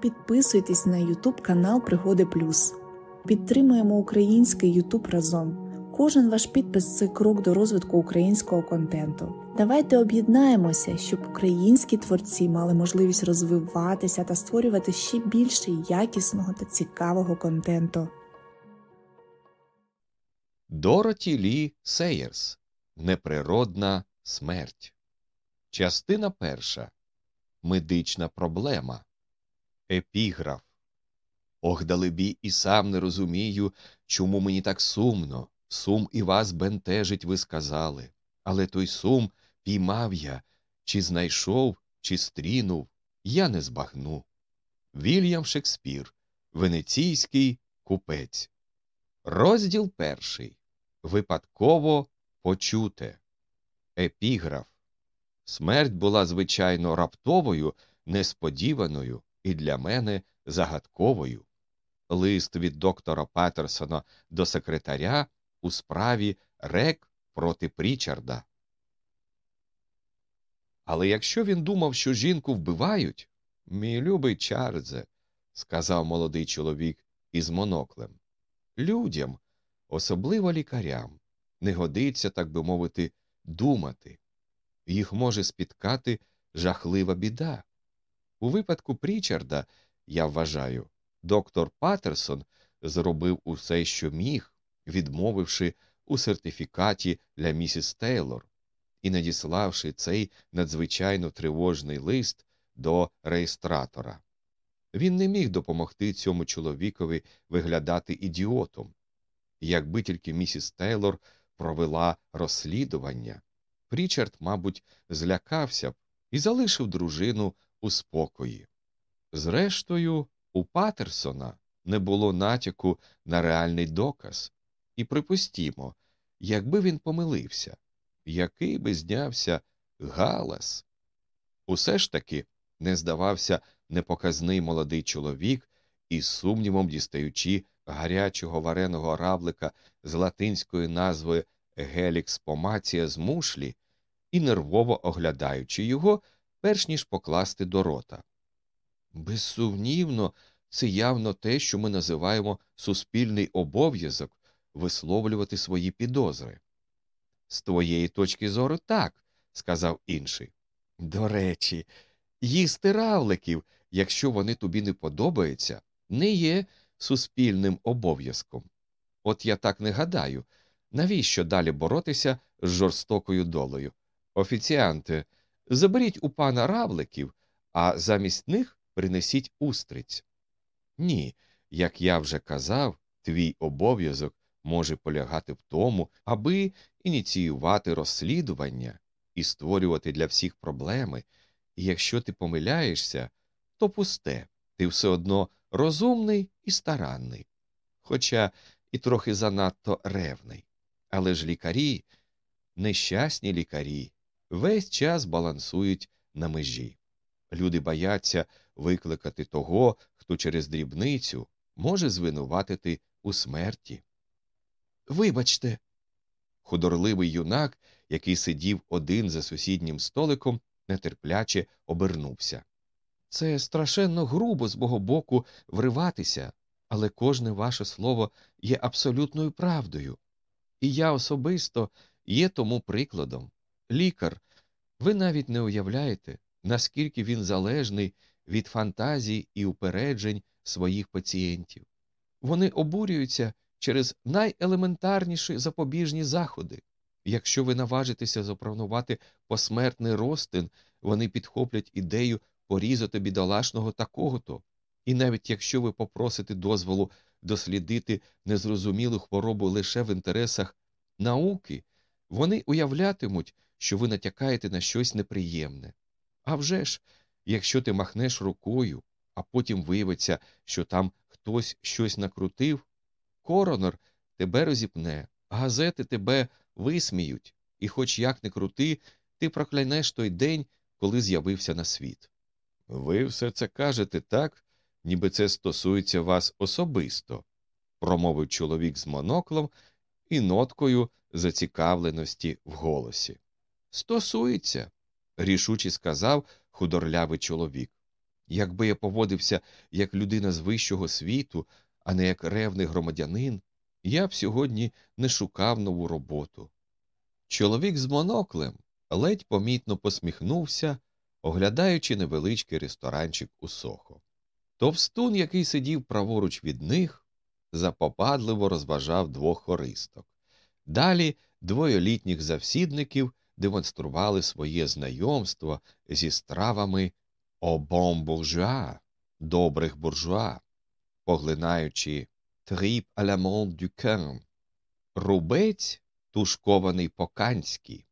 Підписуйтесь на YouTube канал Пригоди Плюс. Підтримуємо український YouTube разом. Кожен ваш підпис це крок до розвитку українського контенту. Давайте об'єднаємося, щоб українські творці мали можливість розвиватися та створювати ще більше якісного та цікавого контенту. Дороті Лі Сейерс Неприродна смерть. Частина перша. Медична проблема. Епіграф. Ох, далебі, і сам не розумію, чому мені так сумно. Сум і вас бентежить, ви сказали. Але той сум піймав я, чи знайшов, чи стрінув, я не збагну. Вільям Шекспір, Венеційський купець. Розділ перший. Випадково почуте. Епіграф. Смерть була, звичайно, раптовою, несподіваною і для мене загадковою. Лист від доктора Петерсона до секретаря у справі Рек проти Прічарда. Але якщо він думав, що жінку вбивають, мій любий Чарльзе, сказав молодий чоловік із моноклем, людям, особливо лікарям, не годиться, так би мовити, думати. Їх може спіткати жахлива біда. У випадку Прічарда, я вважаю, доктор Патерсон зробив усе, що міг, відмовивши у сертифікаті для місіс Тейлор і надіславши цей надзвичайно тривожний лист до реєстратора. Він не міг допомогти цьому чоловікові виглядати ідіотом. Якби тільки місіс Тейлор провела розслідування, Прічард, мабуть, злякався б і залишив дружину у спокої. Зрештою, у Патерсона не було натяку на реальний доказ, і припустімо, якби він помилився, який би знявся галас. Усе ж таки не здавався непоказний молодий чоловік із сумнівом дістаючи гарячого вареного равлика з латинською назвою Гелікс помація з мушлі і нервово оглядаючи його, перш ніж покласти до рота. Безсумнівно, це явно те, що ми називаємо суспільний обов'язок висловлювати свої підозри. З твоєї точки зору так, сказав інший. До речі, їсти равликів, якщо вони тобі не подобаються, не є суспільним обов'язком. От я так не гадаю, навіщо далі боротися з жорстокою долею? Офіціанти, заберіть у пана равликів, а замість них принесіть устриць. Ні, як я вже казав, твій обов'язок може полягати в тому, аби ініціювати розслідування і створювати для всіх проблеми, і якщо ти помиляєшся, то пусте, ти все одно розумний і старанний, хоча і трохи занадто ревний. Але ж лікарі, нещасні лікарі, весь час балансують на межі. Люди бояться викликати того, хто через дрібницю може звинуватити у смерті. Вибачте. Худорливий юнак, який сидів один за сусіднім столиком, нетерпляче обернувся. Це страшенно грубо з мого боку вриватися, але кожне ваше слово є абсолютною правдою. І я особисто є тому прикладом. Лікар, ви навіть не уявляєте, наскільки він залежний від фантазій і упереджень своїх пацієнтів. Вони обурюються через найелементарніші запобіжні заходи. Якщо ви наважитеся запропонувати посмертний розтин, вони підхоплять ідею порізати бідолашного такого-то, і навіть якщо ви попросите дозволу дослідити незрозумілу хворобу лише в інтересах науки, вони уявлятимуть, що ви натякаєте на щось неприємне. А вже ж, якщо ти махнеш рукою, а потім виявиться, що там хтось щось накрутив, коронер тебе розіпне, газети тебе висміють, і, хоч як не крути, ти проклянеш той день, коли з'явився на світ. Ви все це кажете так, ніби це стосується вас особисто, промовив чоловік з моноклом і ноткою зацікавленості в голосі. Стосується, рішуче сказав худорлявий чоловік. Якби я поводився як людина з вищого світу, а не як ревний громадянин, я б сьогодні не шукав нову роботу. Чоловік з моноклем ледь помітно посміхнувся, оглядаючи невеличкий ресторанчик у сохо. Товстун, який сидів праворуч від них, запопадливо розважав двох хористок. Далі двоє літніх завсідників демонстрували своє знайомство зі стравами обон буржуа, добрих буржуа, поглинаючи тріп а ла дю кем, рубець тушкований по-канськи,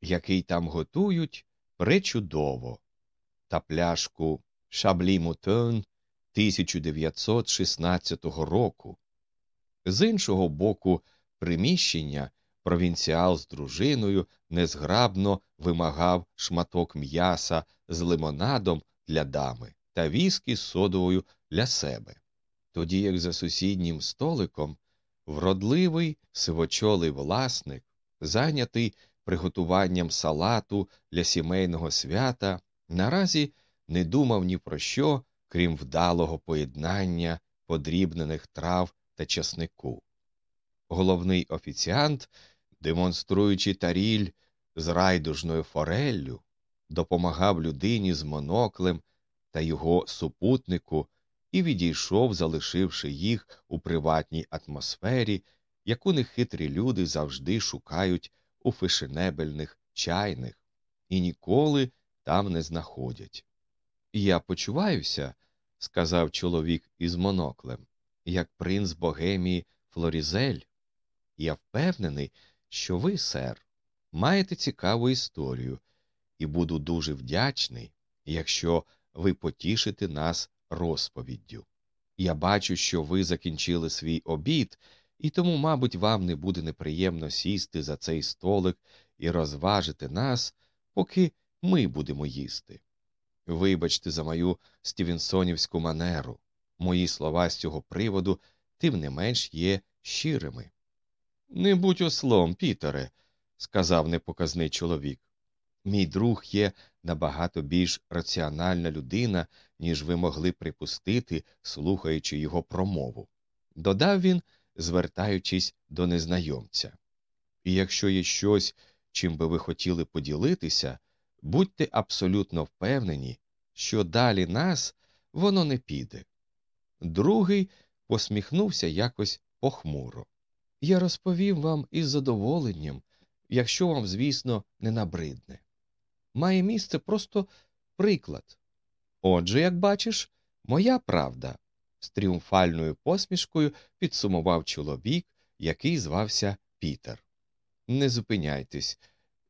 який там готують пречудово, та пляшку Шаблі Мутон 1916 року. З іншого боку приміщення провінціал з дружиною незграбно вимагав шматок м'яса з лимонадом для дами та віскі з содовою для себе. Тоді як за сусіднім столиком вродливий сивочолий власник, зайнятий приготуванням салату для сімейного свята, наразі не думав ні про що, крім вдалого поєднання подрібнених трав та часнику. Головний офіціант, демонструючи таріль з райдужною фореллю, допомагав людині з моноклем та його супутнику і відійшов, залишивши їх у приватній атмосфері, яку нехитрі люди завжди шукають у фешенебельних чайних і ніколи там не знаходять. Я почуваюся, сказав чоловік із моноклем, як принц Богемії Флорізель. Я впевнений, що ви, сер, маєте цікаву історію, і буду дуже вдячний, якщо ви потішите нас розповіддю. Я бачу, що ви закінчили свій обід, і тому, мабуть, вам не буде неприємно сісти за цей столик і розважити нас, поки ми будемо їсти. Вибачте за мою стівенсонівську манеру, мої слова з цього приводу тим не менш є щирими. Не будь ослом, Пітере, сказав непоказний чоловік. Мій друг є набагато більш раціональна людина, ніж ви могли припустити, слухаючи його промову. Додав він, звертаючись до незнайомця. І якщо є щось, чим би ви хотіли поділитися, будьте абсолютно впевнені, що далі нас воно не піде. Другий посміхнувся якось похмуро. Я розповім вам із задоволенням, якщо вам, звісно, не набридне. Має місце просто приклад. Отже, як бачиш, моя правда, з тріумфальною посмішкою підсумував чоловік, який звався Пітер. Не зупиняйтесь,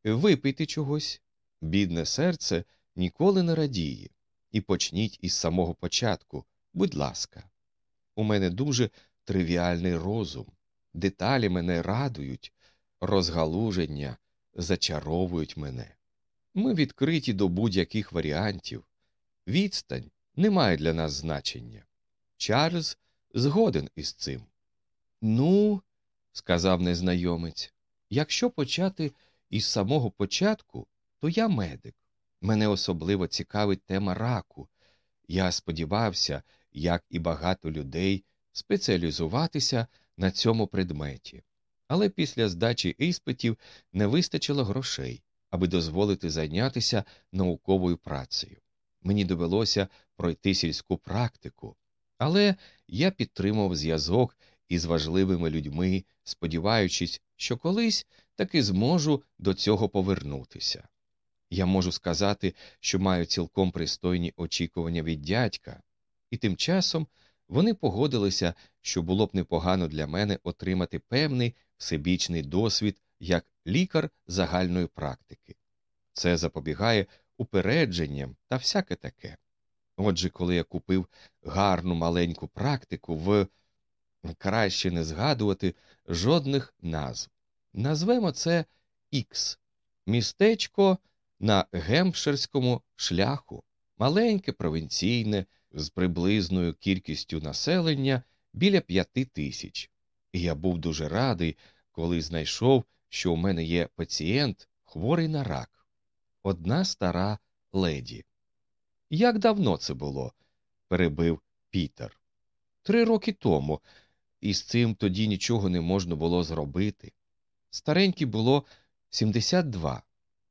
випийте чогось. Бідне серце ніколи не радіє, і почніть із самого початку, будь ласка. У мене дуже тривіальний розум, деталі мене радують, розгалуження зачаровують мене. Ми відкриті до будь-яких варіантів. Відстань не має для нас значення. Чарльз згоден із цим. Ну, сказав незнайомець, якщо почати із самого початку, то я медик. Мене особливо цікавить тема раку. Я сподівався, як і багато людей, спеціалізуватися на цьому предметі. Але після здачі іспитів не вистачило грошей, аби дозволити зайнятися науковою працею. Мені довелося пройти сільську практику, але я підтримав зв'язок із важливими людьми, сподіваючись, що колись таки зможу до цього повернутися. Я можу сказати, що маю цілком пристойні очікування від дядька, і тим часом вони погодилися, що було б непогано для мене отримати певний всебічний досвід як лікар загальної практики. Це запобігає упередженням та всяке таке. Отже, коли я купив гарну маленьку практику в краще не згадувати жодних назв. Назвемо це Ікс, містечко на гемпширському шляху, маленьке провінційне, з приблизною кількістю населення біля п'яти тисяч. І я був дуже радий, коли знайшов, що у мене є пацієнт, хворий на рак, одна стара леді. Як давно це було? перебив Пітер. Три роки тому, і з цим тоді нічого не можна було зробити. Старенькій було 72,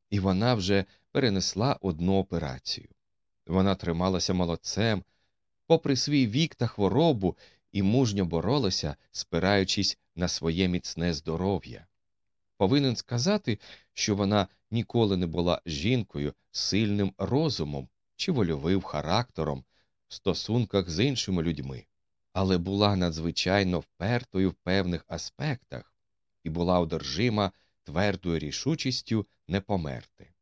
і вона вже перенесла одну операцію. Вона трималася молодцем, попри свій вік та хворобу, і мужньо боролася, спираючись на своє міцне здоров'я. Повинен сказати, що вона ніколи не була жінкою з сильним розумом чи вольовим характером в стосунках з іншими людьми, але була надзвичайно впертою в певних аспектах і була одержима твердою рішучістю не померти.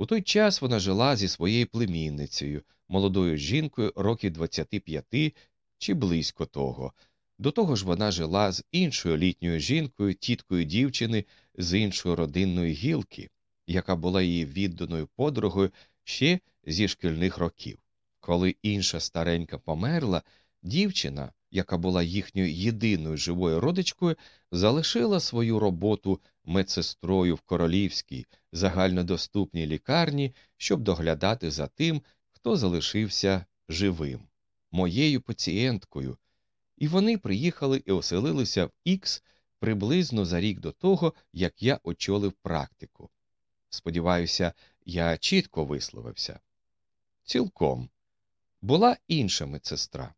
У той час вона жила зі своєю племінницею, молодою жінкою років 25 чи близько того. До того ж вона жила з іншою літньою жінкою, тіткою дівчини з іншої родинної гілки, яка була її відданою подругою ще зі шкільних років. Коли інша старенька померла, дівчина, яка була їхньою єдиною живою родичкою, залишила свою роботу медсестрою в королівській загальнодоступній лікарні, щоб доглядати за тим, хто залишився живим, моєю пацієнткою, і вони приїхали і оселилися в Ікс приблизно за рік до того, як я очолив практику. Сподіваюся, я чітко висловився. Цілком була інша медсестра.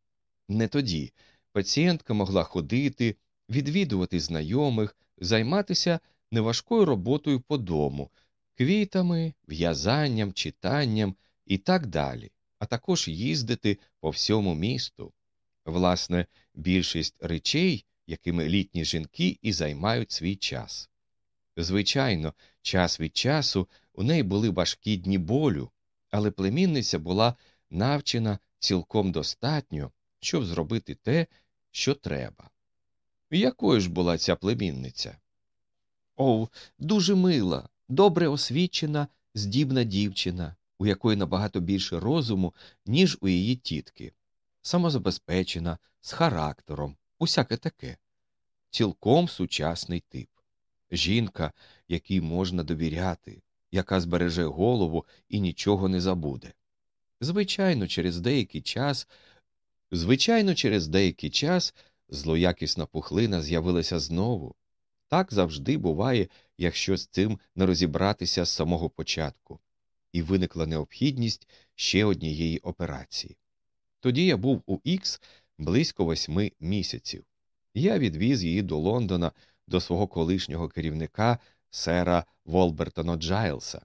Не тоді пацієнтка могла ходити, відвідувати знайомих, займатися неважкою роботою по дому, квітами, в'язанням, читанням і так далі, а також їздити по всьому місту. Власне, більшість речей, якими літні жінки і займають свій час. Звичайно, час від часу у неї були важкі дні болю, але племінниця була навчена цілком достатньо, щоб зробити те, що треба. Якою ж була ця племінниця? О, дуже мила, добре освічена, здібна дівчина, у якої набагато більше розуму, ніж у її тітки, самозабезпечена, з характером, усяке таке, цілком сучасний тип. Жінка, якій можна довіряти, яка збереже голову і нічого не забуде. Звичайно, через деякий час, звичайно, через деякий час злоякісна пухлина з'явилася знову. Так завжди буває, якщо з цим не розібратися з самого початку, і виникла необхідність ще однієї операції. Тоді я був у Ікс близько восьми місяців. Я відвіз її до Лондона до свого колишнього керівника сера Волбертона Джайлса.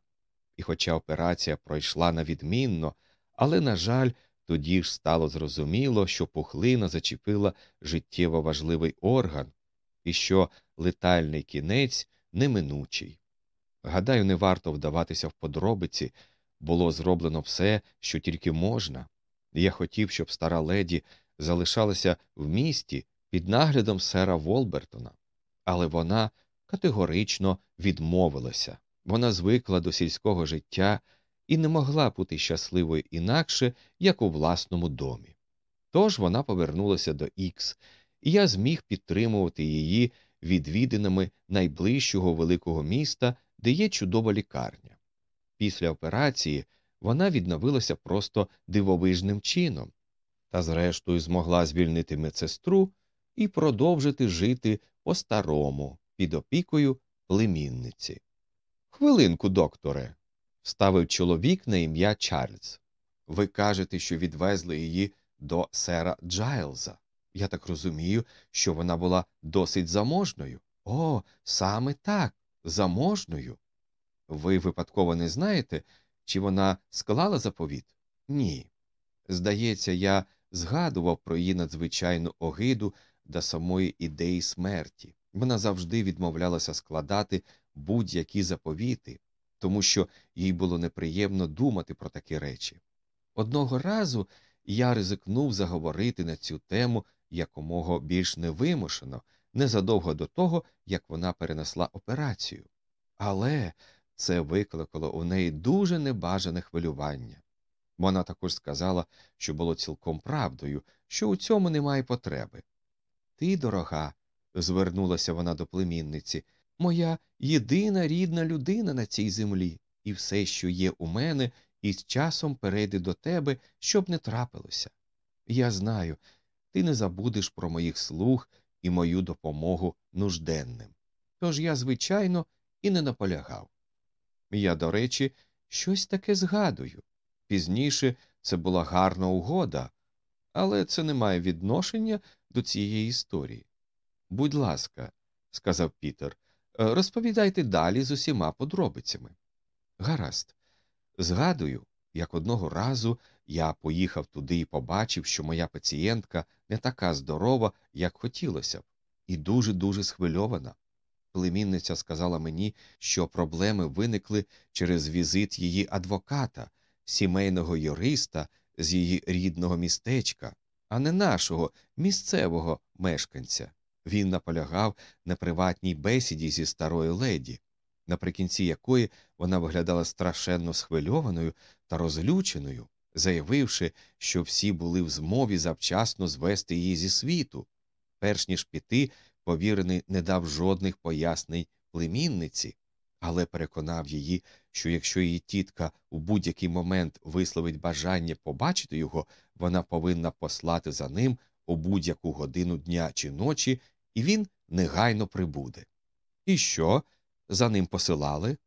І хоча операція пройшла навідмінно, але, на жаль, тоді ж стало зрозуміло, що пухлина зачепила життєво важливий орган, і що летальний кінець неминучий. Гадаю, не варто вдаватися в подробиці, було зроблено все, що тільки можна. Я хотів, щоб стара леді залишалася в місті під наглядом сера Волбертона, але вона категорично відмовилася. Вона звикла до сільського життя і не могла бути щасливою інакше, як у власному домі. Тож вона повернулася до Ікс, і я зміг підтримувати її відвідинами найближчого великого міста, де є чудова лікарня. Після операції вона відновилася просто дивовижним чином, та, зрештою, змогла звільнити медсестру і продовжити жити по старому, під опікою племінниці. Хвилинку, докторе, вставив чоловік на ім'я Чарльз. Ви кажете, що відвезли її до сера Джайлза. Я так розумію, що вона була досить заможною. О, саме так, заможною. Ви випадково не знаєте, чи вона склала заповіт? Ні. Здається, я згадував про її надзвичайну огиду до самої ідеї смерті. Вона завжди відмовлялася складати будь-які заповіти, тому що їй було неприємно думати про такі речі. Одного разу я ризикнув заговорити на цю тему якомога більш невимушено, незадовго до того, як вона перенесла операцію. Але це викликало у неї дуже небажане хвилювання. Вона також сказала, що було цілком правдою, що у цьому немає потреби. Ти, дорога, звернулася вона до племінниці, моя єдина рідна людина на цій землі, і все, що є у мене, і з часом перейде до тебе, щоб не трапилося. Я знаю, ти не забудеш про моїх слуг і мою допомогу нужденним. Тож я, звичайно, і не наполягав. Я, до речі, щось таке згадую. Пізніше це була гарна угода, але це не має відношення до цієї історії. Будь ласка, сказав Пітер, розповідайте далі з усіма подробицями. Гаразд. Згадую, як одного разу я поїхав туди і побачив, що моя пацієнтка не така здорова, як хотілося б, і дуже дуже схвильована. Племінниця сказала мені, що проблеми виникли через візит її адвоката, сімейного юриста з її рідного містечка, а не нашого місцевого мешканця. Він наполягав на приватній бесіді зі старою леді, наприкінці якої вона виглядала страшенно схвильованою та розлюченою, заявивши, що всі були в змові завчасно звести її зі світу. Перш ніж піти, повірений не дав жодних пояснень племінниці, але переконав її, що якщо її тітка у будь-який момент висловить бажання побачити його, вона повинна послати за ним у будь-яку годину дня чи ночі, і він негайно прибуде. І що? За ним посилали?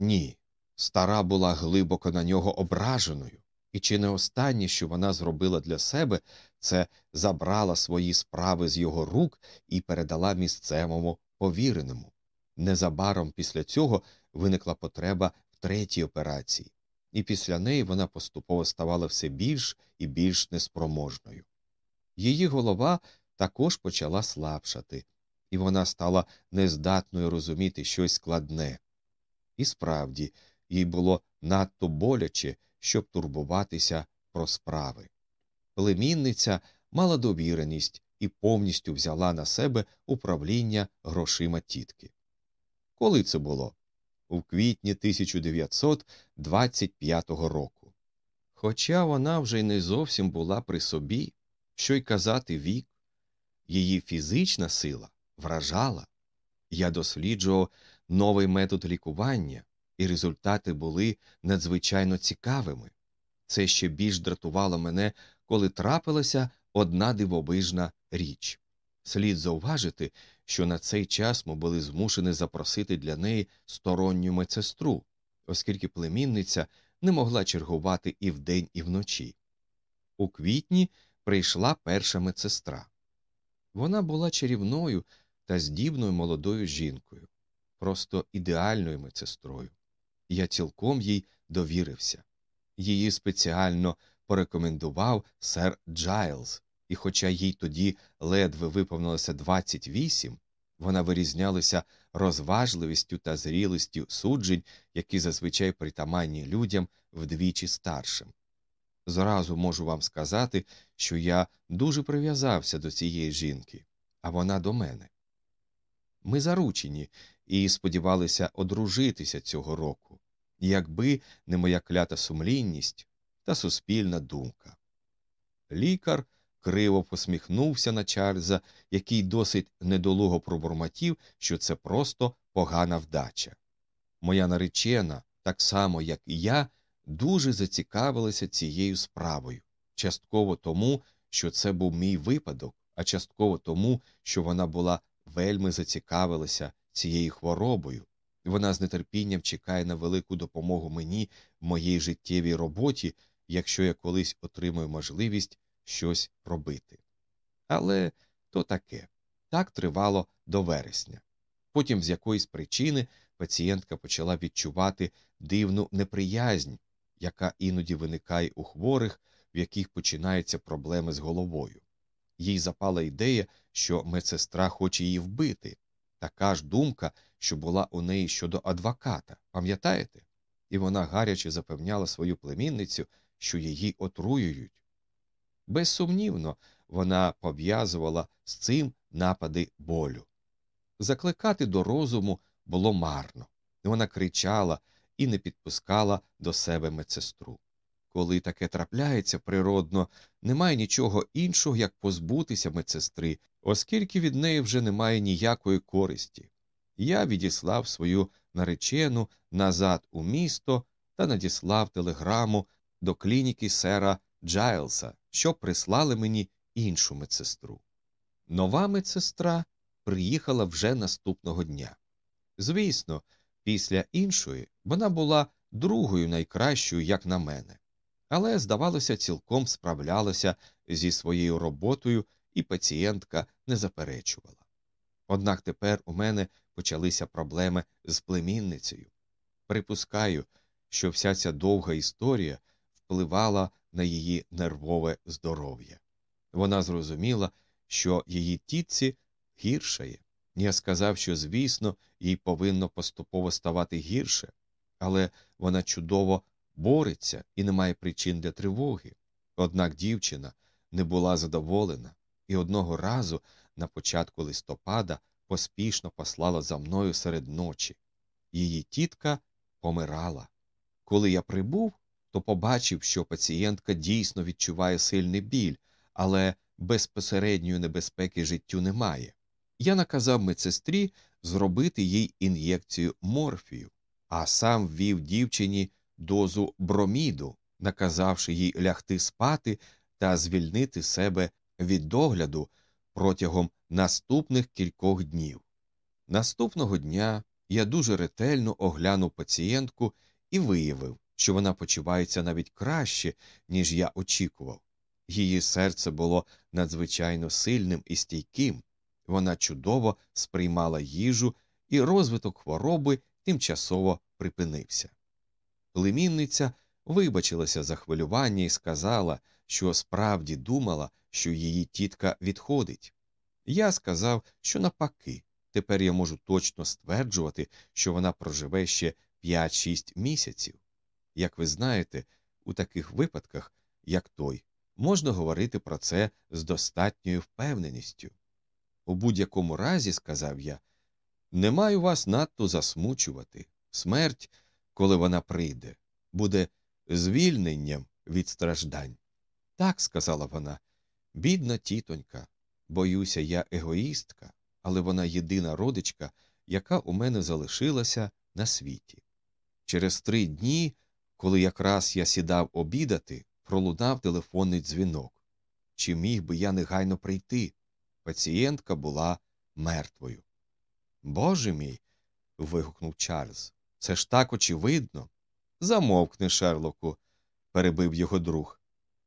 Ні. Стара була глибоко на нього ображеною, і чи не останнє, що вона зробила для себе, це забрала свої справи з його рук і передала місцевому повіреному. Незабаром після цього виникла потреба в третій операції, і після неї вона поступово ставала все більш і більш неспроможною. Її голова також почала слабшати, і вона стала нездатною розуміти щось складне. І справді, їй було надто боляче, щоб турбуватися про справи. Племінниця мала довіреність і повністю взяла на себе управління грошима тітки. Коли це було? У квітні 1925 року. Хоча вона вже й не зовсім була при собі, що й казати вік, її фізична сила вражала. Я досліджував новий метод лікування, і результати були надзвичайно цікавими. Це ще більш дратувало мене, коли трапилася одна дивовижна річ. Слід зауважити, що на цей час ми були змушені запросити для неї сторонню медсестру, оскільки племінниця не могла чергувати і вдень, і вночі. У квітні прийшла перша медсестра. Вона була чарівною та здібною молодою жінкою, просто ідеальною медсестрою. Я цілком їй довірився. Її спеціально порекомендував сер Джайлз, і, хоча їй тоді ледве виповнилося 28, вона вирізнялася розважливістю та зрілістю суджень, які зазвичай притаманні людям вдвічі старшим. Зразу можу вам сказати, що я дуже прив'язався до цієї жінки, а вона до мене. Ми заручені і сподівалися одружитися цього року, якби не моя клята сумлінність та суспільна думка. Лікар криво посміхнувся на Чарльза, який досить недолуго пробурмотів, що це просто погана вдача. Моя наречена, так само як і я, дуже зацікавилася цією справою, частково тому, що це був мій випадок, а частково тому, що вона була вельми зацікавилася цією хворобою. Вона з нетерпінням чекає на велику допомогу мені в моїй життєвій роботі, якщо я колись отримую можливість щось робити. Але то таке так тривало до вересня. Потім, з якоїсь причини, пацієнтка почала відчувати дивну неприязнь, яка іноді виникає у хворих, в яких починаються проблеми з головою. Їй запала ідея, що медсестра хоче її вбити, така ж думка, що була у неї щодо адвоката, пам'ятаєте? І вона гаряче запевняла свою племінницю, що її отруюють. Безсумнівно, вона пов'язувала з цим напади болю. Закликати до розуму було марно, вона кричала і не підпускала до себе медсестру. Коли таке трапляється природно, немає нічого іншого, як позбутися медсестри, оскільки від неї вже немає ніякої користі. Я відіслав свою наречену назад у місто та надіслав телеграму до клініки сера Джайлса, щоб прислали мені іншу медсестру. Нова медсестра приїхала вже наступного дня. Звісно, після іншої вона була другою найкращою, як на мене, але, здавалося, цілком справлялася зі своєю роботою, і пацієнтка не заперечувала. Однак тепер у мене почалися проблеми з племінницею. Припускаю, що вся ця довга історія впливала на її нервове здоров'я. Вона зрозуміла, що її тітці гіршає. Я сказав, що, звісно, їй повинно поступово ставати гірше, але вона чудово бореться і не має причин для тривоги. Однак дівчина не була задоволена і одного разу на початку листопада поспішно послала за мною серед ночі. Її тітка помирала. Коли я прибув, то побачив, що пацієнтка дійсно відчуває сильний біль, але безпосередньої небезпеки життю немає. Я наказав медсестрі зробити їй ін'єкцію морфію, а сам ввів дівчині дозу броміду, наказавши їй лягти спати та звільнити себе від догляду протягом наступних кількох днів. Наступного дня я дуже ретельно оглянув пацієнтку і виявив, що вона почувається навіть краще, ніж я очікував. Її серце було надзвичайно сильним і стійким, вона чудово сприймала їжу, і розвиток хвороби тимчасово припинився. Племінниця вибачилася за хвилювання і сказала, що справді думала, що її тітка відходить. Я сказав, що навпаки, тепер я можу точно стверджувати, що вона проживе ще 5-6 місяців. Як ви знаєте, у таких випадках, як той, можна говорити про це з достатньою впевненістю. У будь-якому разі, сказав я, не маю вас надто засмучувати. Смерть, коли вона прийде, буде звільненням від страждань. Так, сказала вона, бідна тітонька, боюся, я егоїстка, але вона єдина родичка, яка у мене залишилася на світі. Через три дні, коли якраз я сідав обідати, пролунав телефонний дзвінок. Чи міг би я негайно прийти? Пацієнтка була мертвою. Боже мій. вигукнув Чарльз. Це ж так очевидно. Замовкни, Шерлоку, перебив його друг.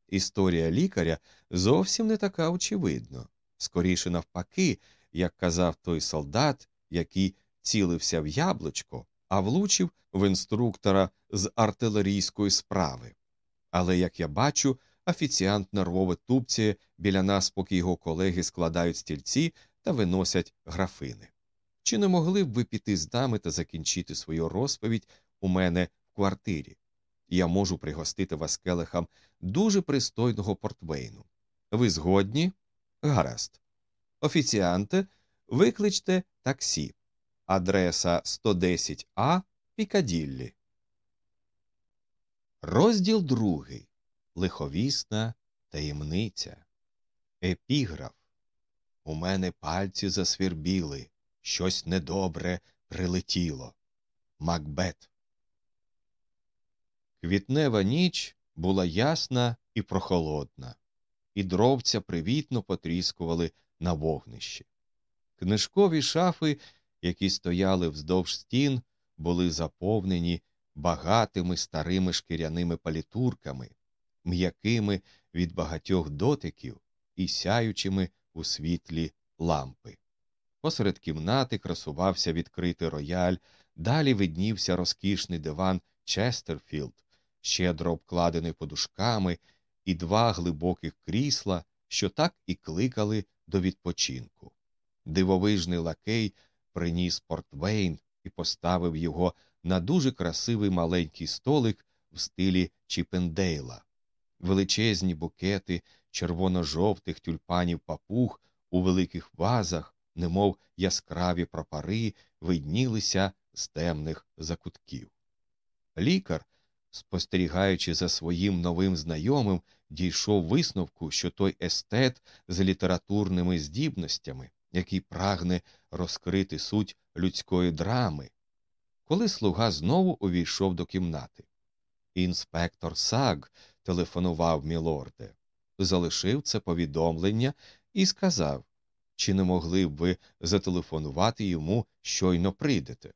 Історія лікаря зовсім не така очевидна. Скоріше навпаки, як казав той солдат, який цілився в яблучко, а влучив в інструктора з артилерійської справи. Але, як я бачу, офіціант нервово тупціє біля нас, поки його колеги складають стільці та виносять графини. Чи не могли б ви піти з нами та закінчити свою розповідь у мене в квартирі? Я можу пригостити вас келихам дуже пристойного портвейну. Ви згодні? Гаразд. Офіціанте, викличте таксі. Адреса 110 А Пікаділлі. Розділ другий. Лиховісна таємниця. Епіграф. У мене пальці засвірбіли. Щось недобре прилетіло. Макбет. Квітнева ніч була ясна і прохолодна, і дровця привітно потріскували на вогнищі. Книжкові шафи, які стояли вздовж стін, були заповнені багатими старими шкіряними палітурками, м'якими від багатьох дотиків і сяючими у світлі лампи. Посеред кімнати красувався відкритий рояль, далі виднівся розкішний диван Честерфілд, щедро обкладений подушками, і два глибоких крісла, що так і кликали до відпочинку. Дивовижний лакей приніс портвейн і поставив його на дуже красивий маленький столик в стилі Чіпендейла. Величезні букети червоно-жовтих тюльпанів папуг у великих вазах, немов яскраві прапари, виднілися з темних закутків. Лікар, спостерігаючи за своїм новим знайомим, дійшов висновку, що той естет з літературними здібностями, який прагне розкрити суть людської драми, коли слуга знову увійшов до кімнати. Інспектор Саг телефонував мілорде, залишив це повідомлення і сказав, чи не могли б ви зателефонувати йому, щойно прийдете.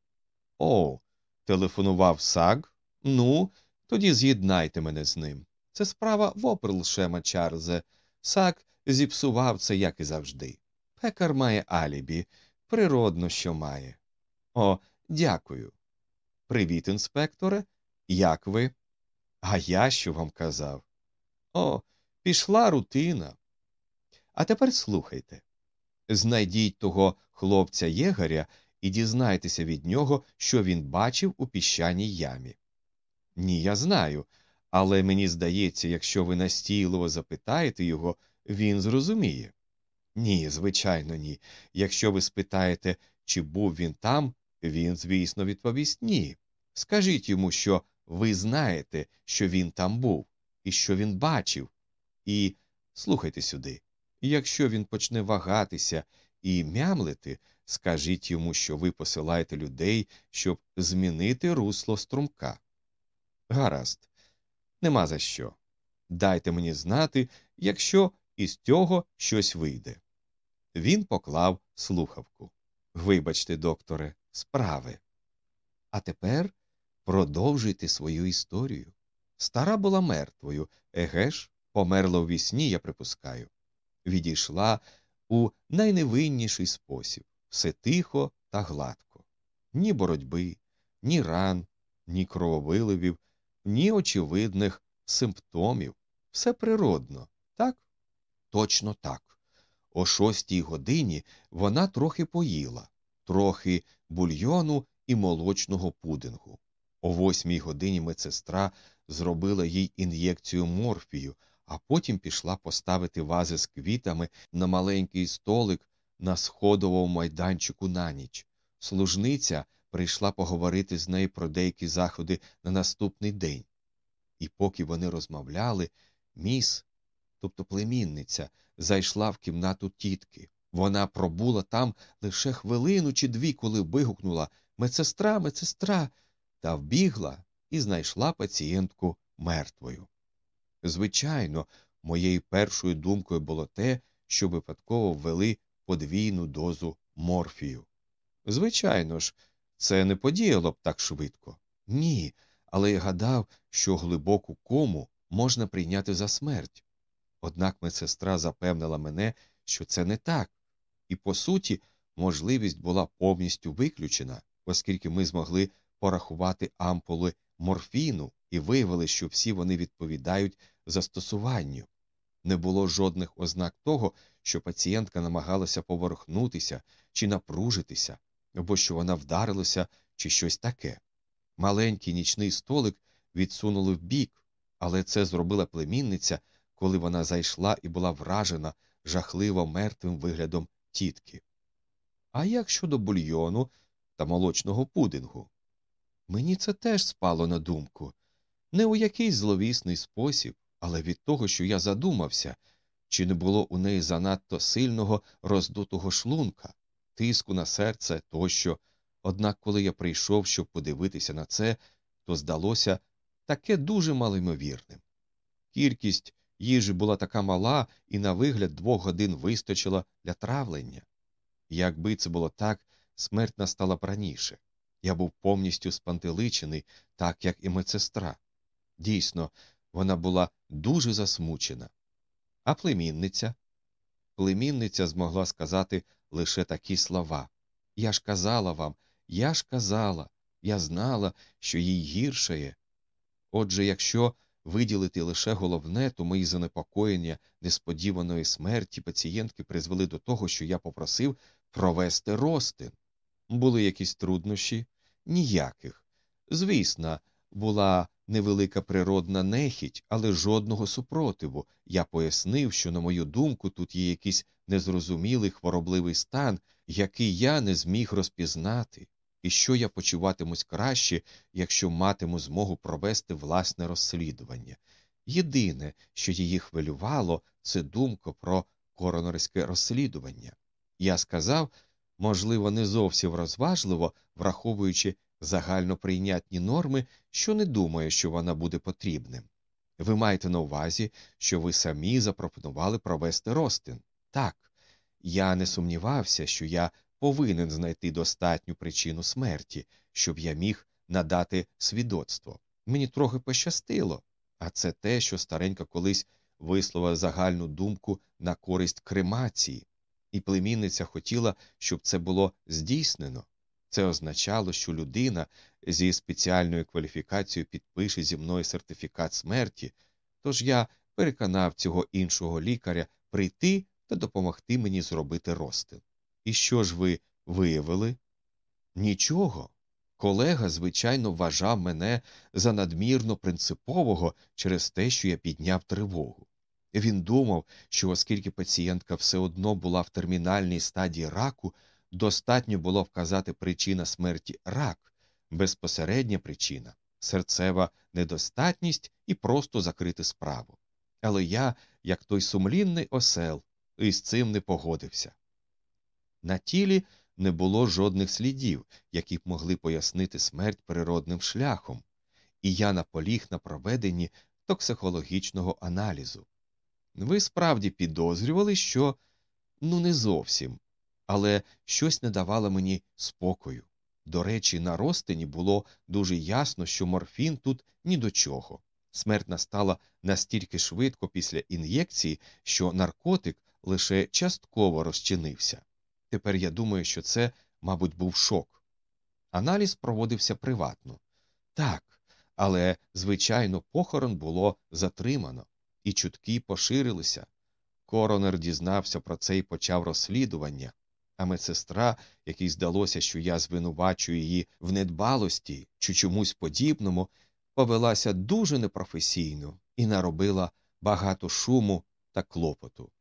О, телефонував Саг? Ну, тоді з'єднайте мене з ним. Це справа Воперлшема, Чарльзе. Сак зіпсував це, як і завжди. Пекар має алібі, природно, що має. О, дякую. Привіт, інспекторе. Як ви? А я що вам казав? О, пішла рутина. А тепер слухайте знайдіть того хлопця єгаря і дізнайтеся від нього, що він бачив у піщаній ямі. Ні, я знаю, але мені здається, якщо ви настійливо запитаєте його, він зрозуміє. Ні, звичайно, ні. Якщо ви спитаєте, чи був він там, він, звісно, відповість ні. Скажіть йому, що ви знаєте, що він там був, і що він бачив. І слухайте сюди якщо він почне вагатися і мямлити, скажіть йому, що ви посилаєте людей, щоб змінити русло струмка. Гаразд, нема за що. Дайте мені знати, якщо із цього щось вийде. Він поклав слухавку. Вибачте, докторе, справи. А тепер продовжуйте свою історію. Стара була мертвою, еге ж, померла у вісні, я припускаю. Відійшла у найневинніший спосіб все тихо та гладко. Ні боротьби, ні ран, ні крововиливів, ні очевидних симптомів. Все природно, так? Точно так. О шостій годині вона трохи поїла, трохи бульйону і молочного пудингу. О восьмій годині медсестра зробила їй ін'єкцію морфію, а потім пішла поставити вази з квітами на маленький столик на сходовому майданчику на ніч. Служниця прийшла поговорити з нею про деякі заходи на наступний день. І поки вони розмовляли, міс, тобто племінниця, зайшла в кімнату тітки. Вона пробула там лише хвилину чи дві, коли вигукнула Медсестра, медсестра, та вбігла і знайшла пацієнтку мертвою. Звичайно, моєю першою думкою було те, що випадково ввели подвійну дозу морфію. Звичайно ж, це не подіяло б так швидко. Ні, але я гадав, що глибоку кому можна прийняти за смерть. Однак медсестра запевнила мене, що це не так, і, по суті, можливість була повністю виключена, оскільки ми змогли порахувати ампули морфіну і виявили, що всі вони відповідають застосуванню. Не було жодних ознак того, що пацієнтка намагалася поворухнутися чи напружитися, або що вона вдарилася, чи щось таке. Маленький нічний столик відсунули вбік, але це зробила племінниця, коли вона зайшла і була вражена жахливо мертвим виглядом тітки. А як щодо бульйону та молочного пудингу? Мені це теж спало на думку не у якийсь зловісний спосіб, але від того, що я задумався, чи не було у неї занадто сильного роздутого шлунка, тиску на серце тощо. Однак, коли я прийшов, щоб подивитися на це, то здалося таке дуже малоймовірним. Кількість їжі була така мала, і на вигляд двох годин вистачило для травлення. Якби це було так, смерть настала б раніше. Я був повністю спантеличений, так як і медсестра. Дійсно, вона була дуже засмучена. А племінниця? Племінниця змогла сказати лише такі слова Я ж казала вам, я ж казала, я знала, що їй гіршає. Отже, якщо виділити лише головне, то мої занепокоєння несподіваної смерті пацієнтки призвели до того, що я попросив провести ростин. Були якісь труднощі? Ніяких. Звісно, була невелика природна нехіть, але жодного супротиву. Я пояснив, що, на мою думку, тут є якийсь незрозумілий хворобливий стан, який я не зміг розпізнати, і що я почуватимусь краще, якщо матиму змогу провести власне розслідування. Єдине, що її хвилювало, це думка про коронерське розслідування. Я сказав, можливо, не зовсім розважливо, враховуючи загальноприйнятні норми, що не думає, що вона буде потрібним. Ви маєте на увазі, що ви самі запропонували провести розтин. Так, я не сумнівався, що я повинен знайти достатню причину смерті, щоб я міг надати свідоцтво. Мені трохи пощастило, а це те, що старенька колись висловила загальну думку на користь кремації, і племінниця хотіла, щоб це було здійснено. Це означало, що людина зі спеціальною кваліфікацією підпише зі мною сертифікат смерті, тож я переконав цього іншого лікаря прийти та допомогти мені зробити розтин. І що ж ви виявили? Нічого. Колега, звичайно, вважав мене за надмірно принципового через те, що я підняв тривогу. Він думав, що оскільки пацієнтка все одно була в термінальній стадії раку, достатньо було вказати причина смерті рак, безпосередня причина, серцева недостатність і просто закрити справу. Але я, як той сумлінний осел, із цим не погодився. На тілі не було жодних слідів, які б могли пояснити смерть природним шляхом, і я наполіг на проведенні токсихологічного аналізу. Ви справді підозрювали, що ну не зовсім, але щось не давало мені спокою. До речі, на розтині було дуже ясно, що морфін тут ні до чого. Смерть настала настільки швидко після ін'єкції, що наркотик лише частково розчинився. Тепер я думаю, що це, мабуть, був шок. Аналіз проводився приватно. Так, але, звичайно, похорон було затримано, і чутки поширилися. Коронер дізнався про це і почав розслідування, а медсестра, якій здалося, що я звинувачую її в недбалості чи чомусь подібному, повелася дуже непрофесійно і наробила багато шуму та клопоту.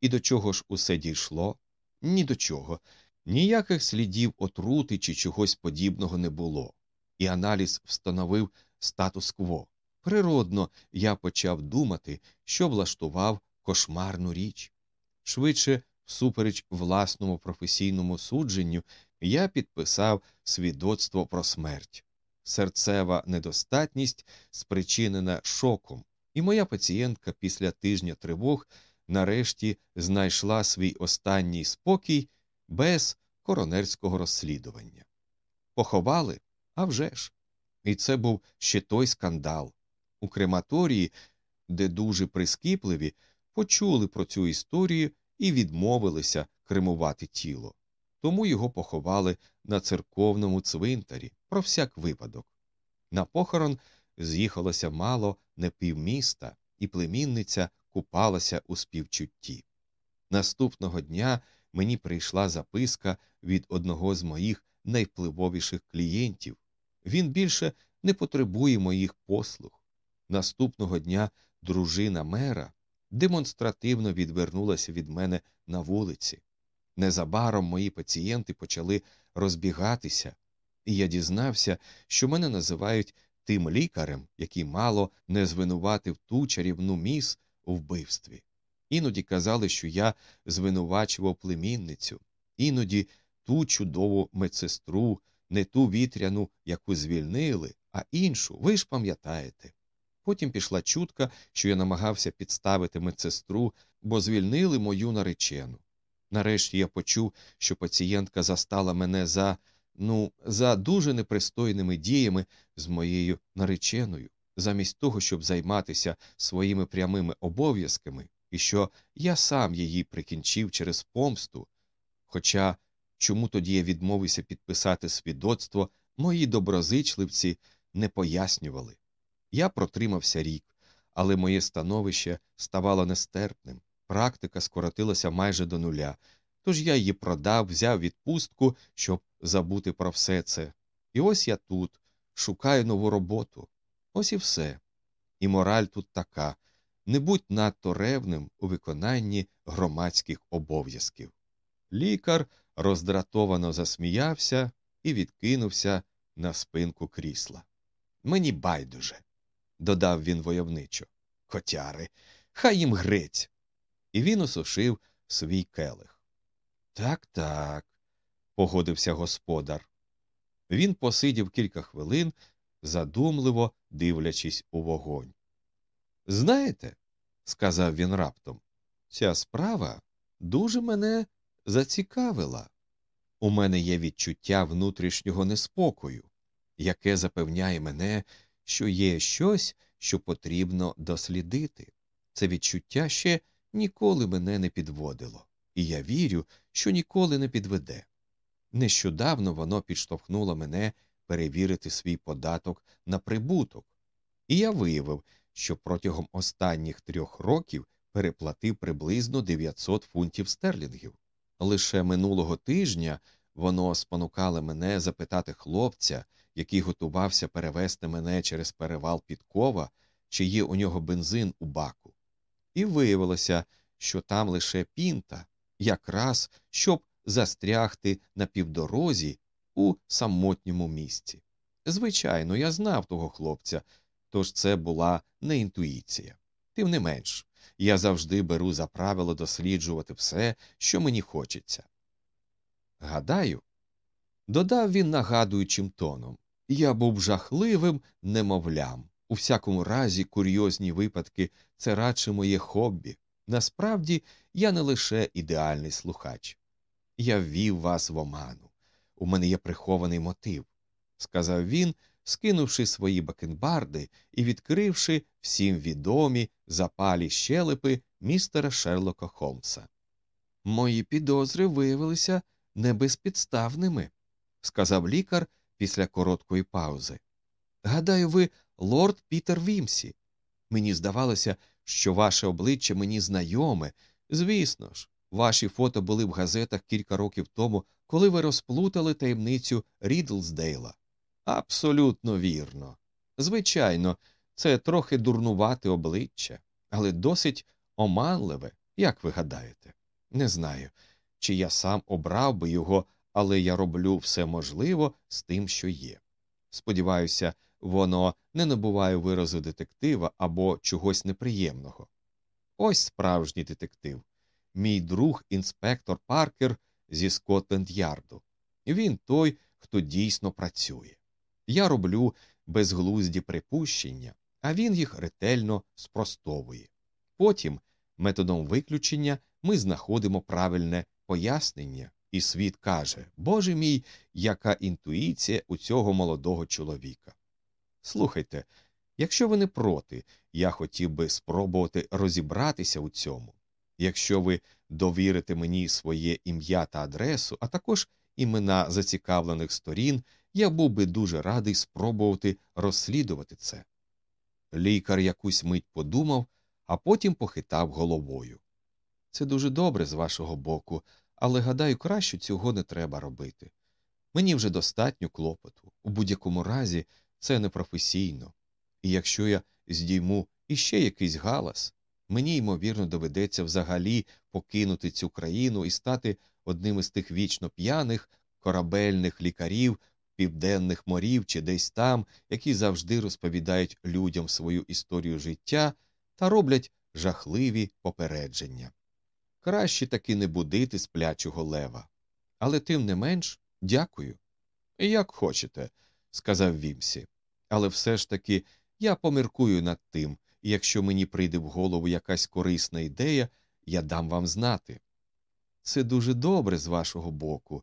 І до чого ж усе дійшло? Ні до чого. Ніяких слідів отрути чи чогось подібного не було, і аналіз встановив статус-кво. Природно, я почав думати, що влаштував кошмарну річ. Швидше, всупереч власному професійному судженню, я підписав свідоцтво про смерть. Серцева недостатність спричинена шоком, і моя пацієнтка після тижня тривог нарешті знайшла свій останній спокій без коронерського розслідування. Поховали? А вже ж. І це був ще той скандал. У крематорії, де дуже прискіпливі, почули про цю історію і відмовилися кремувати тіло. Тому його поховали на церковному цвинтарі про всяк випадок. На похорон з'їхалося мало не півміста, і племінниця купалася у співчутті. Наступного дня мені прийшла записка від одного з моїх найвпливовіших клієнтів. Він більше не потребує моїх послуг. Наступного дня дружина мера демонстративно відвернулася від мене на вулиці. Незабаром мої пацієнти почали розбігатися, і я дізнався, що мене називають тим лікарем, який мало не звинуватив ту чарівну міс у вбивстві. Іноді казали, що я звинувачував племінницю, іноді ту чудову медсестру, не ту вітряну, яку звільнили, а іншу, ви ж пам'ятаєте. Потім пішла чутка, що я намагався підставити медсестру, бо звільнили мою наречену. Нарешті я почув, що пацієнтка застала мене за, ну, за дуже непристойними діями з моєю нареченою, замість того, щоб займатися своїми прямими обов'язками, і що я сам її прикінчив через помсту. Хоча чому тоді я відмовився підписати свідоцтво, мої доброзичливці не пояснювали. Я протримався рік, але моє становище ставало нестерпним. Практика скоротилася майже до нуля, тож я її продав, взяв відпустку, щоб забути про все це. І ось я тут, шукаю нову роботу. Ось і все. І мораль тут така не будь надто ревним у виконанні громадських обов'язків. Лікар роздратовано засміявся і відкинувся на спинку крісла. Мені байдуже, додав він войовничо. Котяри, хай їм грець. І він осушив свій келих. Так, так, погодився господар. Він посидів кілька хвилин, задумливо дивлячись у вогонь. Знаєте, сказав він раптом, ця справа дуже мене зацікавила. У мене є відчуття внутрішнього неспокою, яке запевняє мене, що є щось, що потрібно дослідити. Це відчуття ще ніколи мене не підводило, і я вірю, що ніколи не підведе. Нещодавно воно підштовхнуло мене перевірити свій податок на прибуток, і я виявив, що протягом останніх трьох років переплатив приблизно 900 фунтів стерлінгів. Лише минулого тижня воно спонукало мене запитати хлопця, який готувався перевести мене через перевал Підкова, чи є у нього бензин у баку. І виявилося, що там лише пінта, якраз щоб застрягти на півдорозі у самотньому місці. Звичайно, я знав того хлопця, тож це була не інтуїція. Тим не менш, я завжди беру за правило досліджувати все, що мені хочеться. Гадаю, додав він нагадуючим тоном, я був жахливим немовлям. У всякому разі, курйозні випадки це радше моє хобі. Насправді, я не лише ідеальний слухач. Я ввів вас в оману. У мене є прихований мотив, сказав він, скинувши свої бакенбарди і відкривши всім відомі запалі щелепи містера Шерлока Холмса. Мої підозри виявилися небезпідставними, сказав лікар після короткої паузи. Гадаю, ви лорд Пітер Вімсі. Мені здавалося, що ваше обличчя мені знайоме. Звісно ж, ваші фото були в газетах кілька років тому, коли ви розплутали таємницю Рідлсдейла. Абсолютно вірно. Звичайно, це трохи дурнувате обличчя, але досить оманливе, як ви гадаєте. Не знаю, чи я сам обрав би його, але я роблю все можливе з тим, що є. Сподіваюся, воно не набуває виразу детектива або чогось неприємного. Ось справжній детектив, мій друг інспектор Паркер зі Скотленд Ярду. Він той, хто дійсно працює. Я роблю безглузді припущення, а він їх ретельно спростовує. Потім, методом виключення, ми знаходимо правильне пояснення, і світ каже Боже мій, яка інтуїція у цього молодого чоловіка. Слухайте, якщо ви не проти, я хотів би спробувати розібратися у цьому. Якщо ви довірите мені своє ім'я та адресу, а також імена зацікавлених сторін, я був би дуже радий спробувати розслідувати це. Лікар якусь мить подумав, а потім похитав головою. Це дуже добре з вашого боку, але, гадаю, краще цього не треба робити. Мені вже достатньо клопоту. У будь-якому разі це непрофесійно. І якщо я здійму іще якийсь галас, мені, ймовірно, доведеться взагалі покинути цю країну і стати одним із тих вічно п'яних корабельних лікарів південних морів чи десь там, які завжди розповідають людям свою історію життя та роблять жахливі попередження. Краще таки не будити сплячого лева. Але тим не менш дякую. Як хочете, сказав Вімсі. Але все ж таки я поміркую над тим, і якщо мені прийде в голову якась корисна ідея, я дам вам знати. Це дуже добре з вашого боку,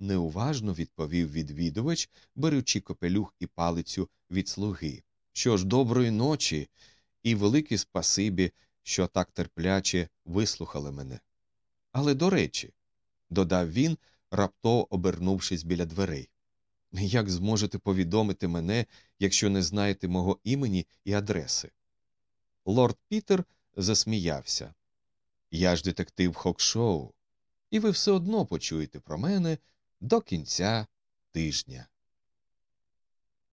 неуважно відповів відвідувач, беручи копелюх і палицю від слуги. Що ж, доброї ночі, і велике спасибі, що так терпляче вислухали мене. Але до речі, додав він, раптово обернувшись біля дверей. Як зможете повідомити мене, якщо не знаєте мого імені і адреси? Лорд Пітер засміявся. Я ж детектив Хокшоу, і ви все одно почуєте про мене до кінця тижня.